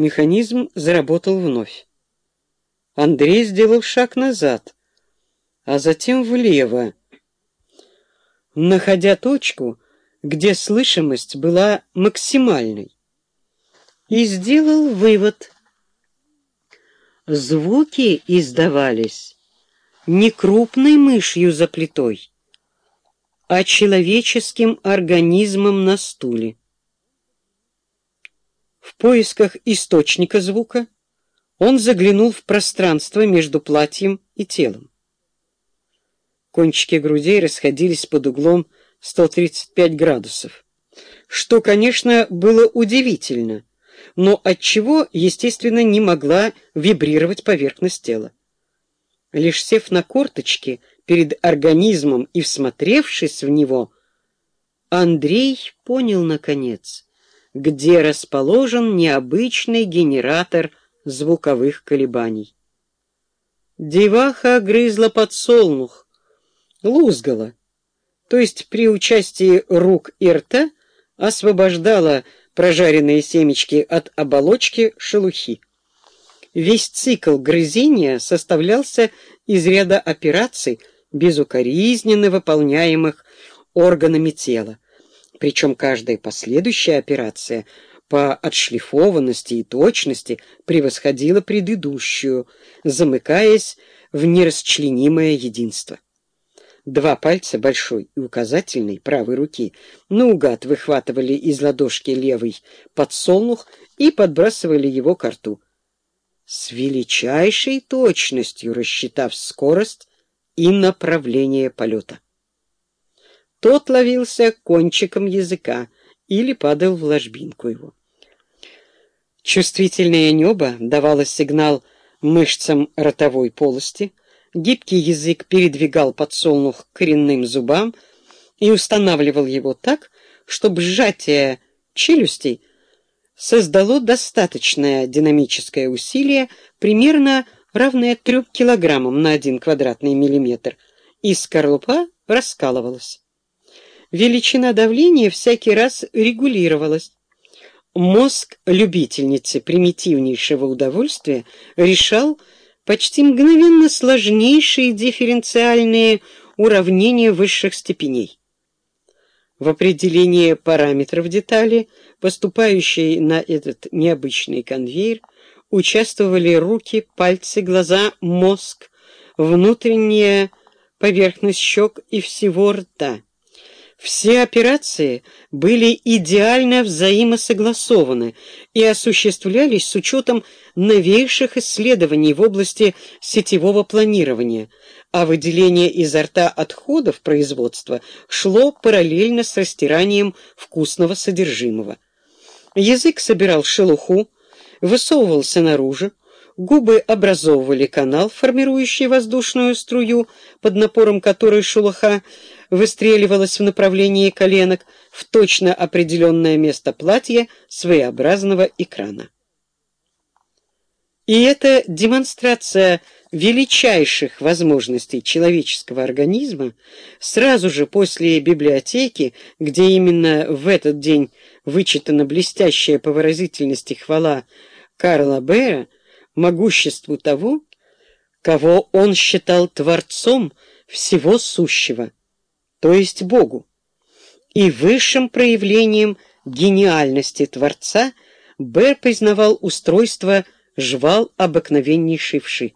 Механизм заработал вновь. Андрей сделал шаг назад, а затем влево, находя точку, где слышимость была максимальной, и сделал вывод. Звуки издавались не крупной мышью за плитой, а человеческим организмом на стуле. В поисках источника звука он заглянул в пространство между платьем и телом. Кончики грудей расходились под углом 135 градусов, что, конечно, было удивительно, но отчего, естественно, не могла вибрировать поверхность тела. Лишь сев на корточки перед организмом и всмотревшись в него, Андрей понял, наконец, где расположен необычный генератор звуковых колебаний. Деваха грызла подсолнух, лузгала, то есть при участии рук и рта освобождала прожаренные семечки от оболочки шелухи. Весь цикл грызения составлялся из ряда операций, безукоризненно выполняемых органами тела. Причем каждая последующая операция по отшлифованности и точности превосходила предыдущую, замыкаясь в нерасчленимое единство. Два пальца, большой и указательный, правой руки, наугад выхватывали из ладошки левой подсолнух и подбрасывали его к рту. С величайшей точностью рассчитав скорость и направление полета. Тот ловился кончиком языка или падал в ложбинку его. Чувствительное небо давало сигнал мышцам ротовой полости, гибкий язык передвигал подсолнух коренным зубам и устанавливал его так, чтобы сжатие челюстей создало достаточное динамическое усилие, примерно равное трем килограммам на один квадратный миллиметр, и скорлупа раскалывалась. Величина давления всякий раз регулировалась. Мозг любительницы примитивнейшего удовольствия решал, почти мгновенно сложнейшие дифференциальные уравнения высших степеней. В определении параметров детали, поступающей на этот необычный конвейер, участвовали руки, пальцы, глаза, мозг, внутренняя поверхность щек и всего рта. Все операции были идеально взаимосогласованы и осуществлялись с учетом новейших исследований в области сетевого планирования, а выделение изо рта отходов производства шло параллельно с растиранием вкусного содержимого. Язык собирал шелуху, высовывался наружу, губы образовывали канал, формирующий воздушную струю, под напором которой шелуха выстреливалась в направлении коленок в точно определенное место платья своеобразного экрана. И эта демонстрация величайших возможностей человеческого организма сразу же после библиотеки, где именно в этот день вычитана блестящая по выразительности хвала Карла Бэра могуществу того, кого он считал творцом всего сущего, то есть Богу. И высшим проявлением гениальности Творца Бэр признавал устройство жвал обыкновеннейшей вши.